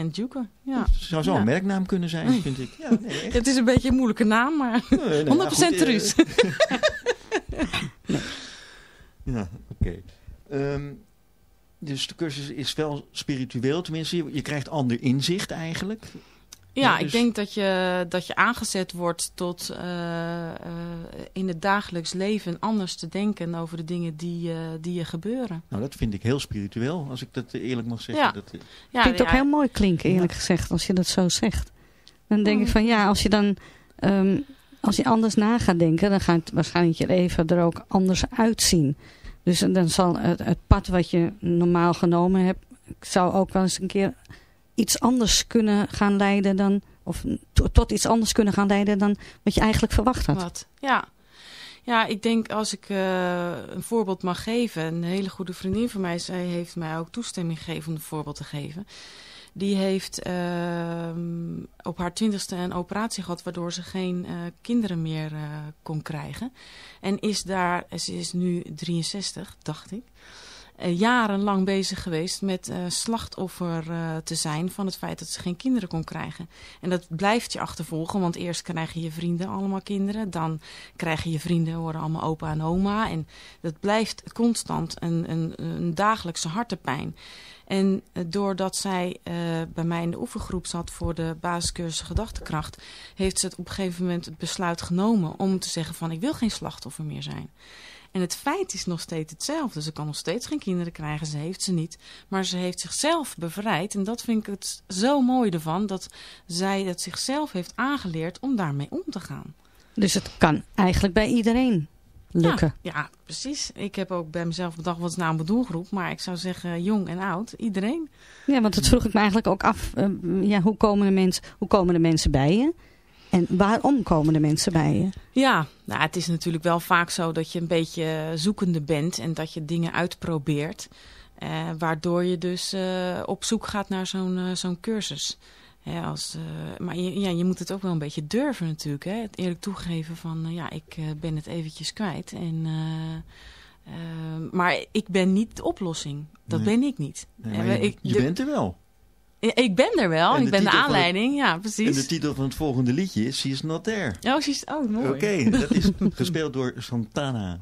100% juken. Ja. Het zou zo een merknaam kunnen zijn, vind ik. Ja, nee, *laughs* het is een beetje een moeilijke naam, maar nee, nee, 100% goed, truus. *laughs* ja, oké. Okay. Um, dus de cursus is wel spiritueel, tenminste. Je, je krijgt ander inzicht eigenlijk. Ja, dus... ik denk dat je, dat je aangezet wordt tot uh, uh, in het dagelijks leven anders te denken over de dingen die, uh, die je gebeuren. Nou, dat vind ik heel spiritueel, als ik dat eerlijk mag zeggen. Ja. Dat, ja, ik ook heel mooi klinken, eerlijk gezegd, als je dat zo zegt. Dan denk ik van ja, als je dan um, als je anders na gaat denken, dan gaat waarschijnlijk je leven er ook anders uitzien. Dus dan zal het, het pad wat je normaal genomen hebt, zou ook wel eens een keer iets anders kunnen gaan leiden dan, of tot iets anders kunnen gaan leiden dan wat je eigenlijk verwacht had. Wat? Ja. Ja, ik denk als ik uh, een voorbeeld mag geven. Een hele goede vriendin van mij, zij heeft mij ook toestemming gegeven om een voorbeeld te geven. Die heeft uh, op haar twintigste een operatie gehad waardoor ze geen uh, kinderen meer kon krijgen. En is daar, ze is nu 63, dacht ik jarenlang bezig geweest met uh, slachtoffer uh, te zijn van het feit dat ze geen kinderen kon krijgen. En dat blijft je achtervolgen, want eerst krijgen je vrienden allemaal kinderen. Dan krijgen je vrienden, worden allemaal opa en oma. En dat blijft constant een, een, een dagelijkse hartepijn. En doordat zij bij mij in de oefengroep zat voor de basiscursus gedachtekracht, heeft ze op een gegeven moment het besluit genomen om te zeggen van ik wil geen slachtoffer meer zijn. En het feit is nog steeds hetzelfde. Ze kan nog steeds geen kinderen krijgen, ze heeft ze niet. Maar ze heeft zichzelf bevrijd. En dat vind ik het zo mooi ervan, dat zij het zichzelf heeft aangeleerd om daarmee om te gaan. Dus het kan eigenlijk bij iedereen lukken. Ja, ja precies. Ik heb ook bij mezelf bedacht, wat is nou een doelgroep? Maar ik zou zeggen, jong en oud, iedereen. Ja, want dat vroeg ik me eigenlijk ook af. Uh, ja, hoe, komen de mensen, hoe komen de mensen bij je? En waarom komen de mensen bij je? Ja, nou, het is natuurlijk wel vaak zo dat je een beetje zoekende bent en dat je dingen uitprobeert. Eh, waardoor je dus uh, op zoek gaat naar zo'n uh, zo'n cursus. Ja, als, maar je, ja, je moet het ook wel een beetje durven natuurlijk. Hè? Het eerlijk toegeven van ja, ik ben het eventjes kwijt. En, maar ik ben niet de oplossing. Dat nee. ben ik niet. Nee, je, ik, je bent er wel. Ik ben er wel. En Ik ben de het- aanleiding. Ja, En precies. de titel van het volgende liedje is She's Not There. Oh, she's, oh, mooi. Oké, *laughs* dat is gespeeld door Santana.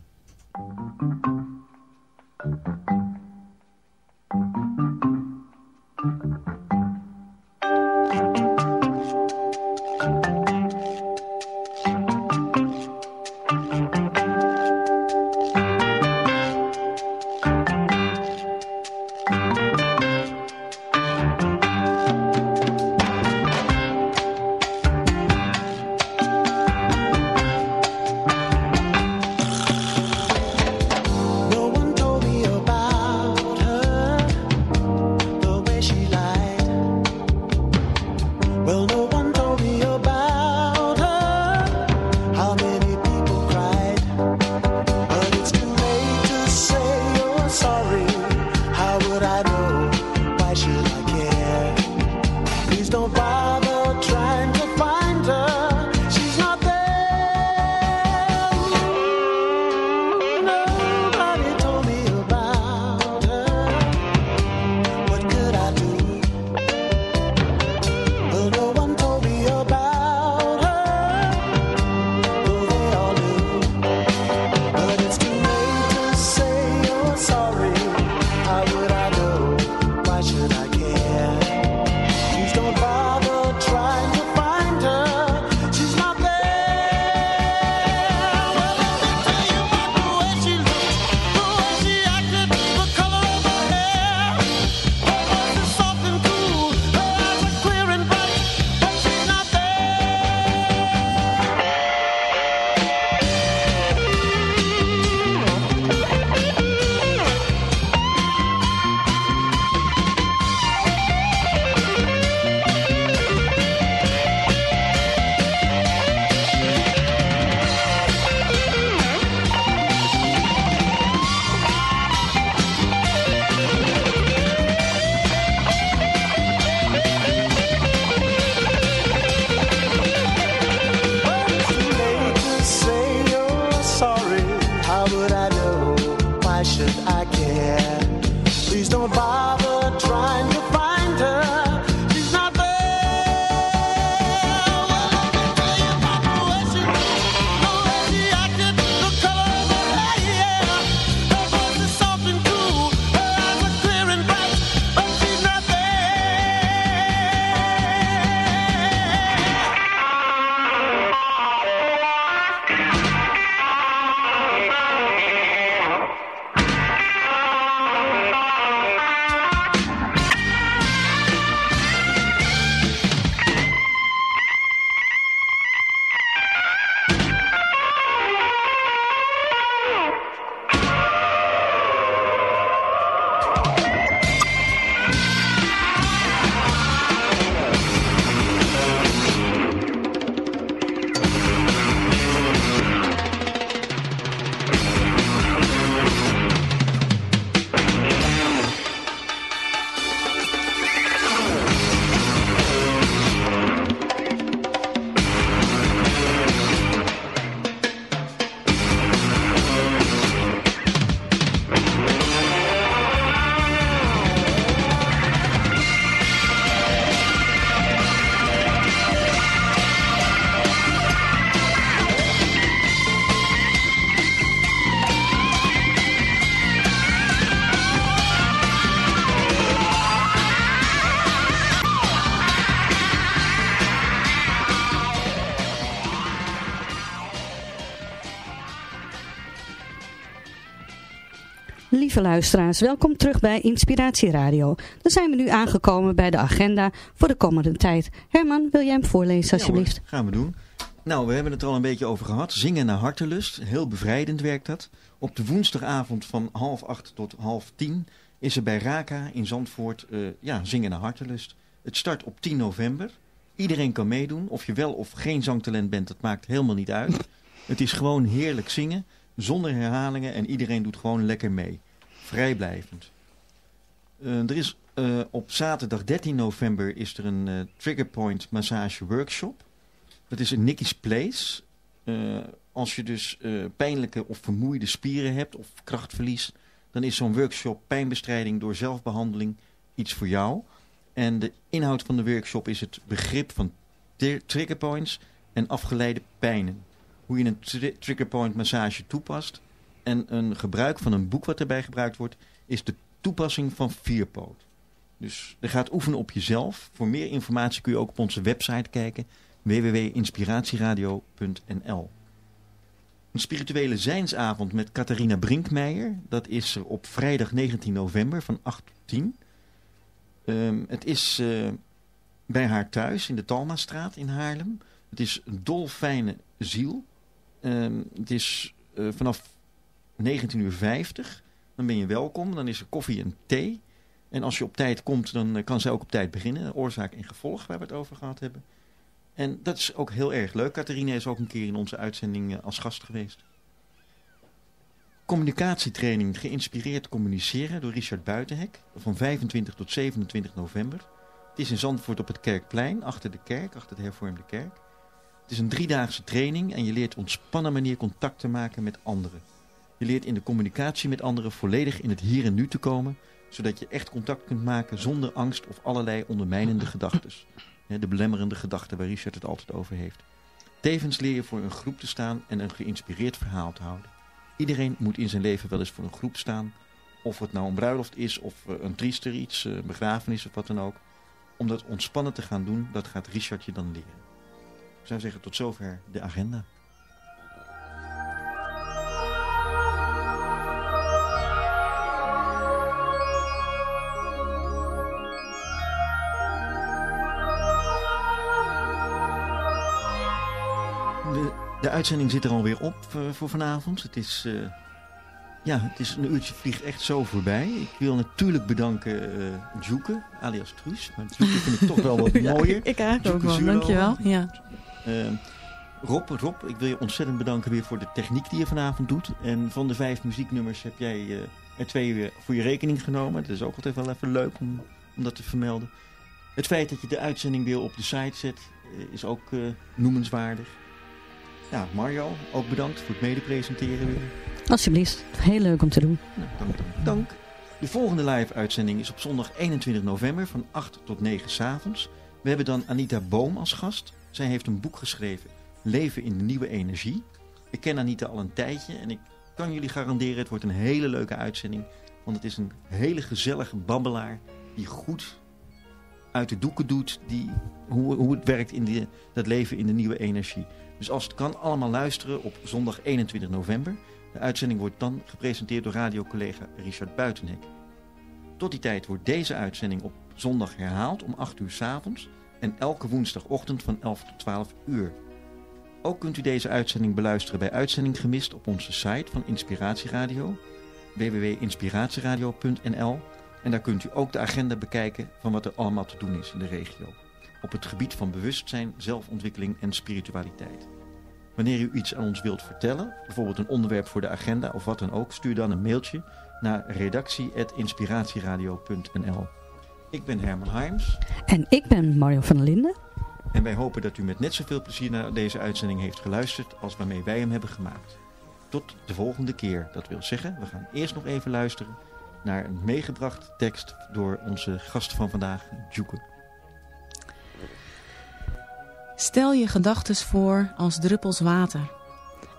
Lieve luisteraars, welkom terug bij Inspiratie Radio. Dan zijn we nu aangekomen bij de agenda voor de komende tijd. Herman, wil jij hem voorlezen alsjeblieft? Ja hoor, gaan we doen. Nou, we hebben het er al een beetje over gehad. Zingen naar hartelust. Heel bevrijdend werkt dat. Op de woensdagavond van half acht tot half tien is er bij Raka in Zandvoort eh, ja, Zingen naar hartelust. Het start op 10 november. Iedereen kan meedoen. Of je wel of geen zangtalent bent, dat maakt helemaal niet uit. Het is gewoon heerlijk zingen, zonder herhalingen en iedereen doet gewoon lekker mee. Vrijblijvend. Eh, er is eh, op zaterdag 13 november is er een eh, Triggerpoint massage workshop. Dat is in Nicky's Place. Als je dus pijnlijke of vermoeide spieren hebt of krachtverlies, dan is zo'n workshop pijnbestrijding door zelfbehandeling iets voor jou. En de inhoud van de workshop is het begrip van triggerpoints en afgeleide pijnen. Hoe je een tri triggerpoint massage toepast. En een gebruik van een boek wat erbij gebruikt wordt, is de toepassing van vierpoot. Dus je gaat oefenen op jezelf. Voor meer informatie kun je ook op onze website kijken www.inspiratieradio.nl Een spirituele zijnsavond met Catharina Brinkmeijer. Dat is er op vrijdag 19 november van 8 tot 10. Um, het is uh, bij haar thuis in de Talmastraat in Haarlem. Het is een dolfijne ziel. Um, het is uh, vanaf 19.50 uur. Dan ben je welkom. Dan is er koffie en thee. En als je op tijd komt, dan uh, kan zij ook op tijd beginnen. Oorzaak en gevolg, waar we het over gehad hebben. En dat is ook heel erg leuk. Catharina is ook een keer in onze uitzending uh, als gast geweest. Communicatietraining geïnspireerd communiceren door Richard Buitenhek. Van 25 tot 27 november. Het is in Zandvoort op het Kerkplein, achter de kerk, achter de hervormde kerk. Het is een driedaagse training en je leert op ontspannen manier contact te maken met anderen. Je leert in de communicatie met anderen volledig in het hier en nu te komen, zodat je echt contact kunt maken zonder angst of allerlei ondermijnende *laughs* gedachten. De belemmerende gedachten waar Richard het altijd over heeft. Tevens leer je voor een groep te staan en een geïnspireerd verhaal te houden. Iedereen moet in zijn leven wel eens voor een groep staan. Of het nou een bruiloft is of eh, een triester iets, een begrafenis of wat dan ook. Om dat ontspannen te gaan doen, dat gaat Richard je dan leren. Ik zou zeggen tot zover de agenda. Uitzending zit er alweer op uh, voor vanavond. Het is, uh, ja, het is een uurtje vliegt echt zo voorbij. Ik wil natuurlijk bedanken uh, Djoeke, alias Truus. Maar Djoeke vind ik toch wel wat *laughs* mooier. ja, ik eigenlijk ook wel, dankjewel. Ja. Rob, Rob, ik wil je ontzettend bedanken weer voor de techniek die je vanavond doet. En van de vijf muzieknummers heb jij er twee weer voor je rekening genomen. Dat is ook altijd wel even leuk om, om dat te vermelden. Het feit dat je de uitzending weer op de site zet, is ook noemenswaardig. Ja, Mario, ook bedankt voor het medepresenteren weer. Alsjeblieft, heel leuk om te doen. Nou, dank, dank, dank. De volgende live-uitzending is op zondag 21 november van 8 tot 9 s avonds. We hebben dan Anita Boom als gast. Zij heeft een boek geschreven, Leven in de Nieuwe Energie. Ik ken Anita al een tijdje en ik kan jullie garanderen, het wordt een hele leuke uitzending. Want het is een hele gezellige babbelaar die goed uit de doeken doet die, hoe, hoe het werkt in die, dat leven in de nieuwe energie. Dus als het kan, allemaal luisteren op zondag 21 november. De uitzending wordt dan gepresenteerd door radiocollega Richard Buitenhek. Tot die tijd wordt deze uitzending op zondag herhaald om 8 uur s avonds en elke woensdagochtend van 11 tot 12 uur. Ook kunt u deze uitzending beluisteren bij Uitzending Gemist op onze site van Inspiratieradio, www.inspiratieradio.nl en daar kunt u ook de agenda bekijken van wat er allemaal te doen is in de regio op het gebied van bewustzijn, zelfontwikkeling en spiritualiteit. Wanneer u iets aan ons wilt vertellen, bijvoorbeeld een onderwerp voor de agenda of wat dan ook, stuur dan een mailtje naar redactie.inspiratieradio.nl Ik ben Herman Harms. En ik ben Mario van der Linden. En wij hopen dat u met net zoveel plezier naar deze uitzending heeft geluisterd als waarmee wij hem hebben gemaakt. Tot de volgende keer. Dat wil zeggen, we gaan eerst nog even luisteren naar een meegebracht tekst door onze gast van vandaag, Djoeke. Stel je gedachten voor als druppels water.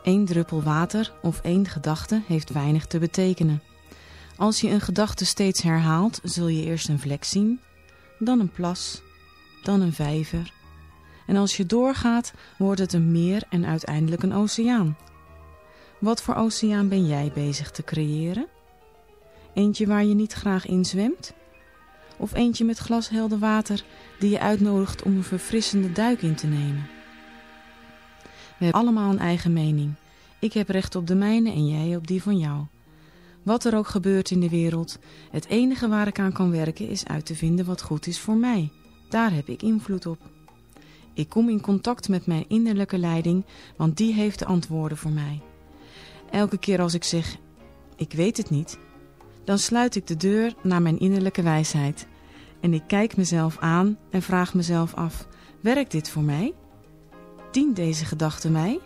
Eén druppel water of één gedachte heeft weinig te betekenen. Als je een gedachte steeds herhaalt, zul je eerst een vlek zien, dan een plas, dan een vijver. En als je doorgaat, wordt het een meer en uiteindelijk een oceaan. Wat voor oceaan ben jij bezig te creëren? Eentje waar je niet graag in zwemt? Of eentje met glashelder water die je uitnodigt om een verfrissende duik in te nemen. We hebben allemaal een eigen mening. Ik heb recht op de mijne en jij op die van jou. Wat er ook gebeurt in de wereld, het enige waar ik aan kan werken is uit te vinden wat goed is voor mij. Daar heb ik invloed op. Ik kom in contact met mijn innerlijke leiding, want die heeft de antwoorden voor mij. Elke keer als ik zeg, ik weet het niet, dan sluit ik de deur naar mijn innerlijke wijsheid en ik kijk mezelf aan en vraag mezelf af: werkt dit voor mij? Dient deze gedachte mij?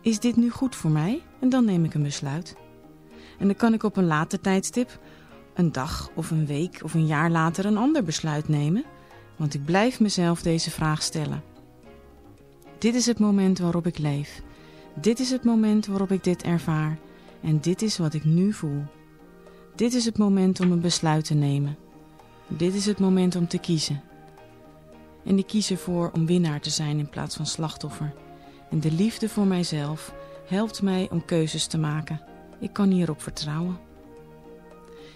Is dit nu goed voor mij? En dan neem ik een besluit. En dan kan ik op een later tijdstip een dag of een week of een jaar later een ander besluit nemen, want ik blijf mezelf deze vraag stellen. Dit is het moment waarop ik leef. Dit is het moment waarop ik dit ervaar. En dit is wat ik nu voel. Dit is het moment om een besluit te nemen. Dit is het moment om te kiezen. En ik kies ervoor om winnaar te zijn in plaats van slachtoffer. En de liefde voor mijzelf helpt mij om keuzes te maken. Ik kan hierop vertrouwen.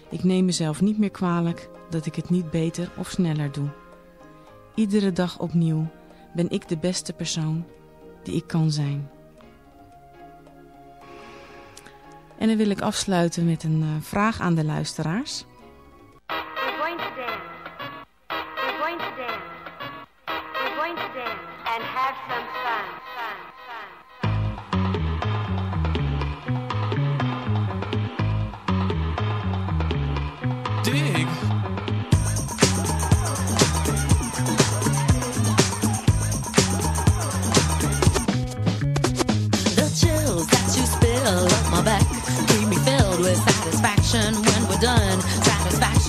Ik neem mezelf niet meer kwalijk dat ik het niet beter of sneller doe. Iedere dag opnieuw ben ik de beste persoon die ik kan zijn. En dan wil ik afsluiten met een uh, vraag aan de luisteraars. We're going to dance. We're going to dance. We're going to dance and have some